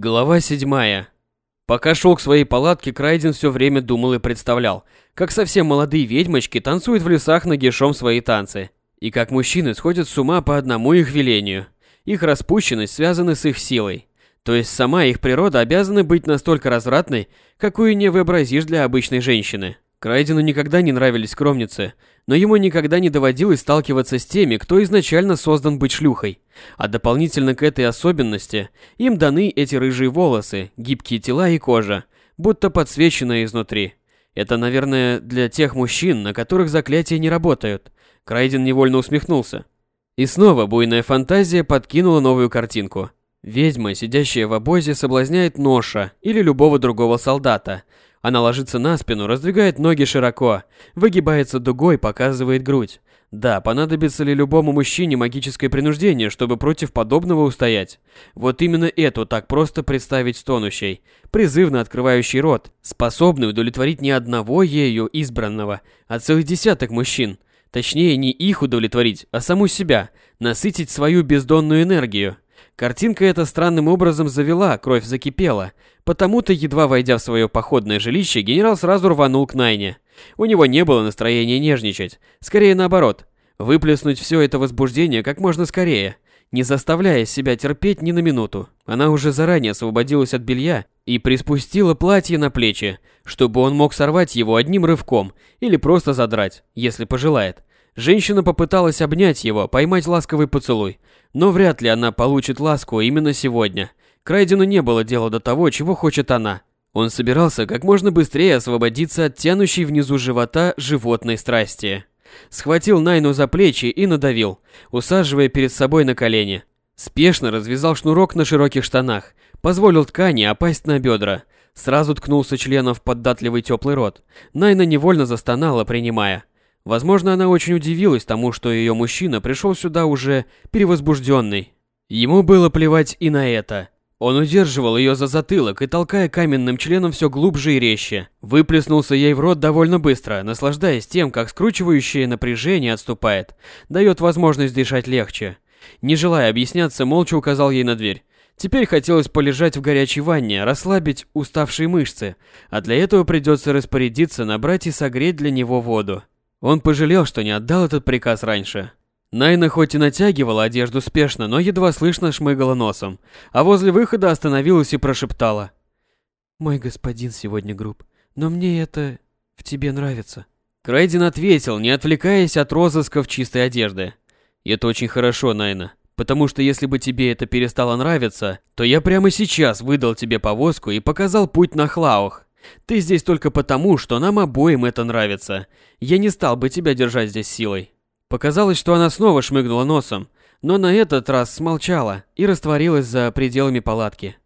Глава седьмая. Пока шел к своей палатке, Крайден все время думал и представлял, как совсем молодые ведьмочки танцуют в лесах нагишом свои танцы, и как мужчины сходят с ума по одному их велению. Их распущенность связана с их силой. То есть сама их природа обязана быть настолько развратной, какую не вообразишь для обычной женщины. Крайдену никогда не нравились скромницы, но ему никогда не доводилось сталкиваться с теми, кто изначально создан быть шлюхой. А дополнительно к этой особенности, им даны эти рыжие волосы, гибкие тела и кожа, будто подсвеченная изнутри. Это, наверное, для тех мужчин, на которых заклятия не работают. Крайден невольно усмехнулся. И снова буйная фантазия подкинула новую картинку. Ведьма, сидящая в обозе, соблазняет Ноша или любого другого солдата – она ложится на спину, раздвигает ноги широко, выгибается дугой, показывает грудь. Да, понадобится ли любому мужчине магическое принуждение, чтобы против подобного устоять? Вот именно эту так просто представить стонущей, призывно открывающий рот, способный удовлетворить не одного ею избранного, а целый десяток мужчин. Точнее, не их удовлетворить, а саму себя, насытить свою бездонную энергию. Картинка эта странным образом завела, кровь закипела. Потому-то, едва войдя в свое походное жилище, генерал сразу рванул к Найне. У него не было настроения нежничать. Скорее наоборот. Выплеснуть все это возбуждение как можно скорее, не заставляя себя терпеть ни на минуту. Она уже заранее освободилась от белья и приспустила платье на плечи, чтобы он мог сорвать его одним рывком или просто задрать, если пожелает. Женщина попыталась обнять его, поймать ласковый поцелуй, но вряд ли она получит ласку именно сегодня. Крайдену не было дела до того, чего хочет она. Он собирался как можно быстрее освободиться от тянущей внизу живота животной страсти. Схватил Найну за плечи и надавил, усаживая перед собой на колени. Спешно развязал шнурок на широких штанах, позволил ткани опасть на бедра. Сразу ткнулся членом в поддатливый теплый рот. Найна невольно застонала, принимая. Возможно, она очень удивилась тому, что ее мужчина пришел сюда уже перевозбужденный. Ему было плевать и на это. Он удерживал ее за затылок и, толкая каменным членом все глубже и резче, выплеснулся ей в рот довольно быстро, наслаждаясь тем, как скручивающее напряжение отступает, дает возможность дышать легче. Не желая объясняться, молча указал ей на дверь. Теперь хотелось полежать в горячей ванне, расслабить уставшие мышцы, а для этого придется распорядиться набрать и согреть для него воду. Он пожалел, что не отдал этот приказ раньше. Найна хоть и натягивала одежду спешно, но едва слышно шмыгала носом, а возле выхода остановилась и прошептала. «Мой господин сегодня груб, но мне это в тебе нравится». Крайден ответил, не отвлекаясь от розысков чистой одежды. «Это очень хорошо, Найна, потому что если бы тебе это перестало нравиться, то я прямо сейчас выдал тебе повозку и показал путь на Хлаух. Ты здесь только потому, что нам обоим это нравится. Я не стал бы тебя держать здесь силой. Показалось, что она снова шмыгнула носом, но на этот раз смолчала и растворилась за пределами палатки.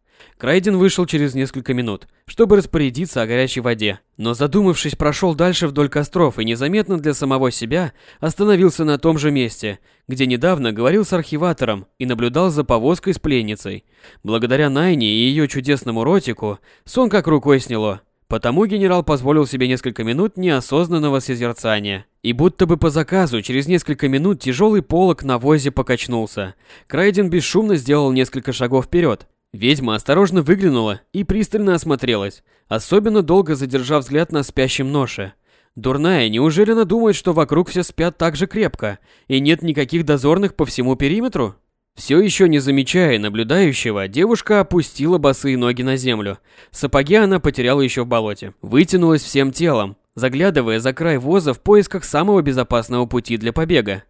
Крайден вышел через несколько минут, чтобы распорядиться о горячей воде, но задумавшись, прошел дальше вдоль костров и незаметно для самого себя остановился на том же месте, где недавно говорил с архиватором и наблюдал за повозкой с пленницей. Благодаря Найне и ее чудесному ротику сон как рукой сняло, потому генерал позволил себе несколько минут неосознанного созерцания. И будто бы по заказу, через несколько минут тяжелый полог на возе покачнулся. Крайден бесшумно сделал несколько шагов вперед, Ведьма осторожно выглянула и пристально осмотрелась, особенно долго задержав взгляд на спящем ноше. Дурная, неужели она думает, что вокруг все спят так же крепко, и нет никаких дозорных по всему периметру? Все еще не замечая наблюдающего, девушка опустила босые ноги на землю. Сапоги она потеряла еще в болоте. Вытянулась всем телом, заглядывая за край воза в поисках самого безопасного пути для побега.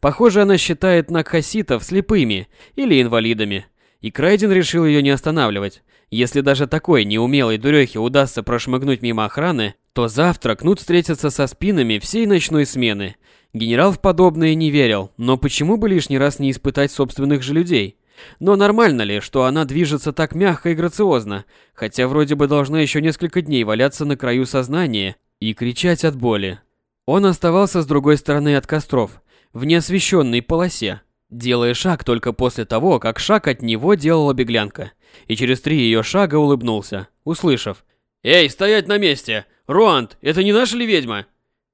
Похоже, она считает накхаситов слепыми или инвалидами. И Крайден решил ее не останавливать. Если даже такой неумелой дурехе удастся прошмыгнуть мимо охраны, то завтра Кнут встретится со спинами всей ночной смены. Генерал в подобное не верил, но почему бы лишний раз не испытать собственных же людей? Но нормально ли, что она движется так мягко и грациозно, хотя вроде бы должна еще несколько дней валяться на краю сознания и кричать от боли? Он оставался с другой стороны от костров, в неосвещенной полосе, делая шаг только после того, как шаг от него делала беглянка, и через три ее шага улыбнулся, услышав «Эй, стоять на месте! Руанд, это не наша ли ведьма?»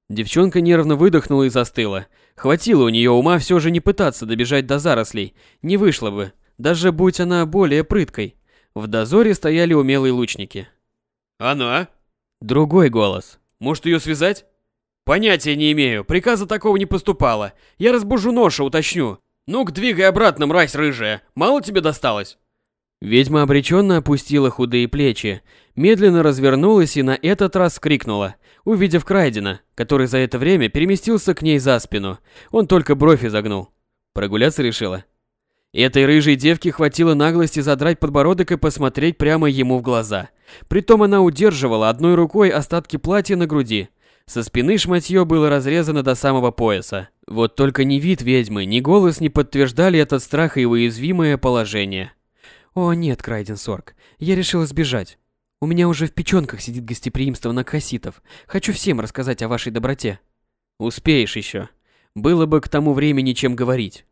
Девчонка нервно выдохнула и застыла. Хватило у нее ума все же не пытаться добежать до зарослей, не вышло бы, даже будь она более прыткой. В дозоре стояли умелые лучники. Она? Другой голос. Может ее связать? Понятия не имею, приказа такого не поступало. Я разбужу ноша, уточню. Ну-ка, двигай обратно, мразь рыжая. Мало тебе досталось? Ведьма обреченно опустила худые плечи, медленно развернулась и на этот раз крикнула, увидев Крайдена, который за это время переместился к ней за спину. Он только бровь изогнул. Прогуляться решила. Этой рыжей девке хватило наглости задрать подбородок и посмотреть прямо ему в глаза. Притом она удерживала одной рукой остатки платья на груди. Со спины шматье было разрезано до самого пояса. Вот только ни вид ведьмы, ни голос не подтверждали этот страх и уязвимое положение. «О нет, Крайден Сорг, я решила сбежать. У меня уже в печенках сидит гостеприимство накхаситов. Хочу всем рассказать о вашей доброте». «Успеешь еще. Было бы к тому времени чем говорить».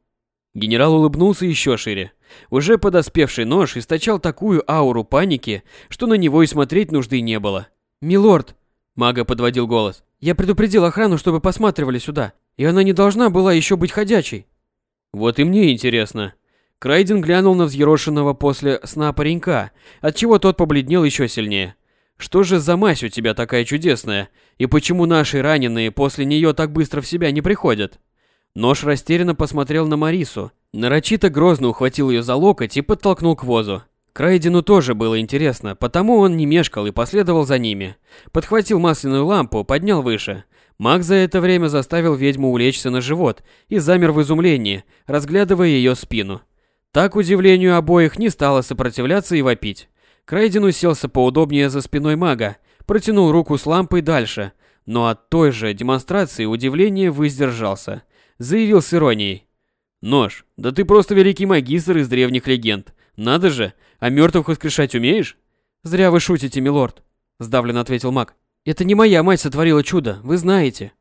Генерал улыбнулся еще шире. Уже подоспевший нож источал такую ауру паники, что на него и смотреть нужды не было. «Милорд!» – мага подводил голос. «Я предупредил охрану, чтобы посматривали сюда, и она не должна была еще быть ходячей». «Вот и мне интересно», Крайден глянул на взъерошенного после сна паренька, отчего тот побледнел еще сильнее. «Что же за мазь у тебя такая чудесная? И почему наши раненые после нее так быстро в себя не приходят?» Нож растерянно посмотрел на Марису, нарочито грозно ухватил ее за локоть и подтолкнул к возу. Крайдену тоже было интересно, потому он не мешкал и последовал за ними. Подхватил масляную лампу, поднял выше. Маг за это время заставил ведьму улечься на живот и замер в изумлении, разглядывая ее спину. Так, удивлению обоих, не стало сопротивляться и вопить. Крейден уселся поудобнее за спиной мага, протянул руку с лампой дальше, но от той же демонстрации удивления воздержался. Заявил с иронией. «Нож, да ты просто великий магистр из древних легенд. Надо же, а мертвых воскрешать умеешь?» «Зря вы шутите, милорд», — сдавленно ответил маг. «Это не моя мать сотворила чудо, вы знаете».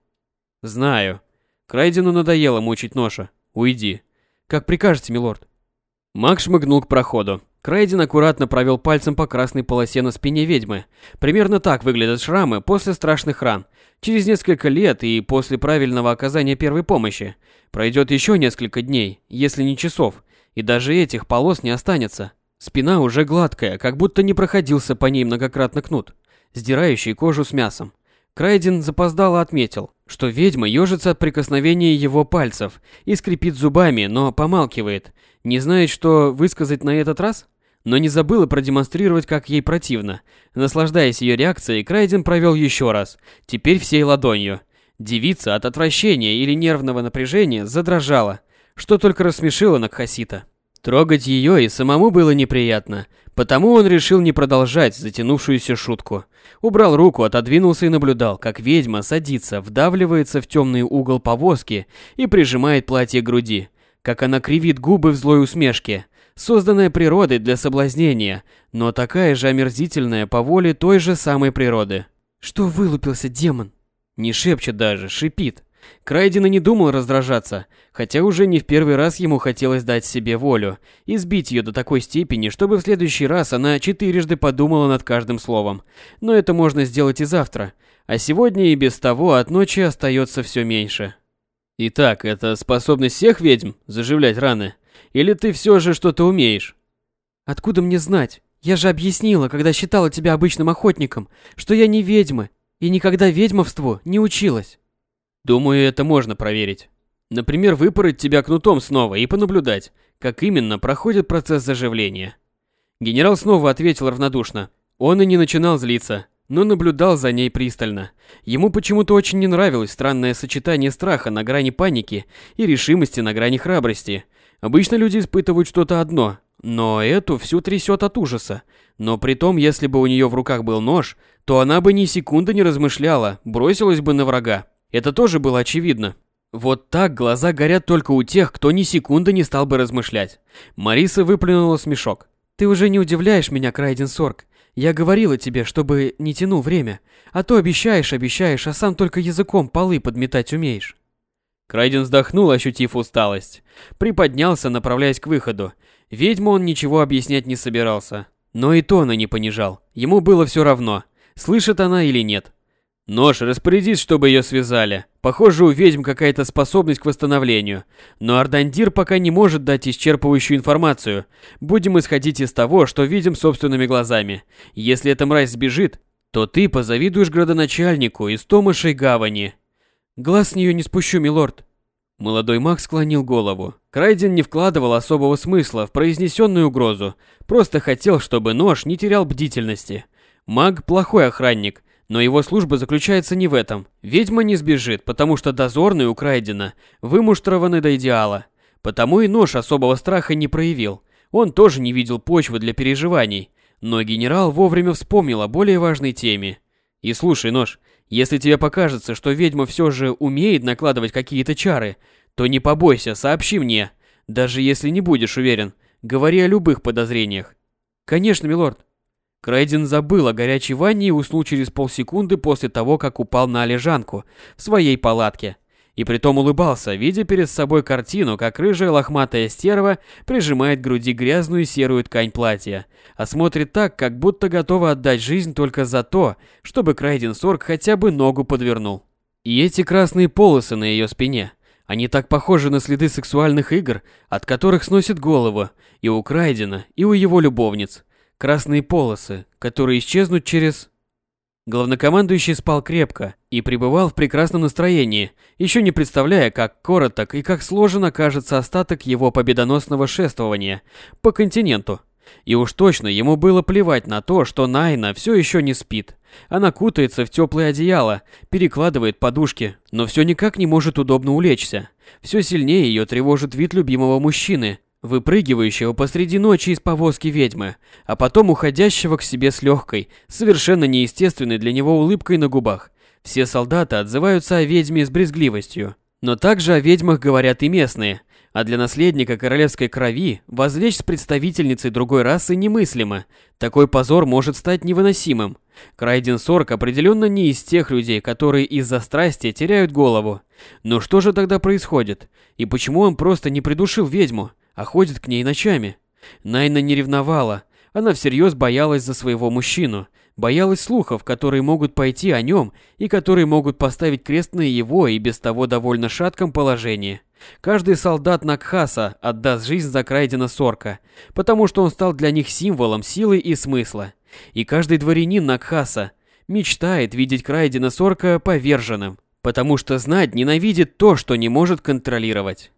«Знаю». Крайдену надоело мучить ноша. «Уйди». «Как прикажете, милорд». Маг шмыгнул к проходу. Крейден аккуратно провел пальцем по красной полосе на спине ведьмы. Примерно так выглядят шрамы после страшных ран. Через несколько лет и после правильного оказания первой помощи. Пройдет еще несколько дней, если не часов, и даже этих полос не останется. Спина уже гладкая, как будто не проходился по ней многократно кнут, сдирающий кожу с мясом. Крайден запоздало отметил, что ведьма ежится от прикосновения его пальцев и скрипит зубами, но помалкивает, не знает, что высказать на этот раз? Но не забыла продемонстрировать, как ей противно. Наслаждаясь ее реакцией, Крайден провел еще раз, теперь всей ладонью. Девица от отвращения или нервного напряжения задрожала, что только рассмешило Накхасита. Трогать ее и самому было неприятно, потому он решил не продолжать затянувшуюся шутку. Убрал руку, отодвинулся и наблюдал, как ведьма садится, вдавливается в темный угол повозки и прижимает платье к груди как она кривит губы в злой усмешке, созданная природой для соблазнения, но такая же омерзительная по воле той же самой природы. «Что вылупился демон?» Не шепчет даже, шипит. Крайден не думал раздражаться, хотя уже не в первый раз ему хотелось дать себе волю и сбить ее до такой степени, чтобы в следующий раз она четырежды подумала над каждым словом. Но это можно сделать и завтра, а сегодня и без того от ночи остается все меньше. Итак, это способность всех ведьм заживлять раны? Или ты все же что-то умеешь? Откуда мне знать? Я же объяснила, когда считала тебя обычным охотником, что я не ведьма и никогда ведьмовству не училась. Думаю, это можно проверить. Например, выпороть тебя кнутом снова и понаблюдать, как именно проходит процесс заживления. Генерал снова ответил равнодушно. Он и не начинал злиться, но наблюдал за ней пристально. Ему почему-то очень не нравилось странное сочетание страха на грани паники и решимости на грани храбрости. Обычно люди испытывают что-то одно, но эту всю трясет от ужаса. Но при том, если бы у нее в руках был нож, то она бы ни секунды не размышляла, бросилась бы на врага. Это тоже было очевидно. Вот так глаза горят только у тех, кто ни секунды не стал бы размышлять. Мариса выплюнула смешок. «Ты уже не удивляешь меня, Крайден Сорг. Я говорила тебе, чтобы не тянул время, а то обещаешь, обещаешь, а сам только языком полы подметать умеешь. Крайден вздохнул, ощутив усталость. Приподнялся, направляясь к выходу. Ведьму он ничего объяснять не собирался. Но и тона не понижал. Ему было все равно, слышит она или нет. Нож, распорядись, чтобы ее связали. Похоже, у ведьм какая-то способность к восстановлению. Но Ардандир пока не может дать исчерпывающую информацию. Будем исходить из того, что видим собственными глазами. Если эта мразь сбежит, то ты позавидуешь градоначальнику из Томашей гавани. Глаз с нее не спущу, милорд. Молодой маг склонил голову. Крайден не вкладывал особого смысла в произнесенную угрозу, просто хотел, чтобы нож не терял бдительности. Маг – плохой охранник, но его служба заключается не в этом. Ведьма не сбежит, потому что дозорные у Крайдена вымуштрованы до идеала. Потому и нож особого страха не проявил. Он тоже не видел почвы для переживаний. Но генерал вовремя вспомнил о более важной теме. И слушай, нож, если тебе покажется, что ведьма все же умеет накладывать какие-то чары, то не побойся, сообщи мне. Даже если не будешь уверен, говори о любых подозрениях. Конечно, милорд. Крайден забыл о горячей ванне и уснул через полсекунды после того, как упал на лежанку в своей палатке. И притом улыбался, видя перед собой картину, как рыжая лохматая стерва прижимает к груди грязную серую ткань платья, а смотрит так, как будто готова отдать жизнь только за то, чтобы Крайден Сорг хотя бы ногу подвернул. И эти красные полосы на ее спине, они так похожи на следы сексуальных игр, от которых сносит голову и у Крайдена, и у его любовниц. Красные полосы, которые исчезнут через... Главнокомандующий спал крепко и пребывал в прекрасном настроении, еще не представляя, как короток и как сложен окажется остаток его победоносного шествования по континенту. И уж точно ему было плевать на то, что Найна все еще не спит. Она кутается в теплое одеяло, перекладывает подушки, но все никак не может удобно улечься. Все сильнее ее тревожит вид любимого мужчины, выпрыгивающего посреди ночи из повозки ведьмы, а потом уходящего к себе с легкой, совершенно неестественной для него улыбкой на губах. Все солдаты отзываются о ведьме с брезгливостью, но также о ведьмах говорят и местные, а для наследника королевской крови возлечь с представительницей другой расы немыслимо. Такой позор может стать невыносимым. Крайден Сорк определенно не из тех людей, которые из-за страсти теряют голову. Но что же тогда происходит? И почему он просто не придушил ведьму? А ходит к ней ночами. Найна не ревновала, она всерьез боялась за своего мужчину, боялась слухов, которые могут пойти о нем и которые могут поставить крест на его и без того довольно шатком положении. Каждый солдат Накхаса отдаст жизнь за Крайдена Сорка, потому что он стал для них символом силы и смысла. И каждый дворянин Накхаса мечтает видеть Крайдена Сорка поверженным, потому что знать ненавидит то, что не может контролировать.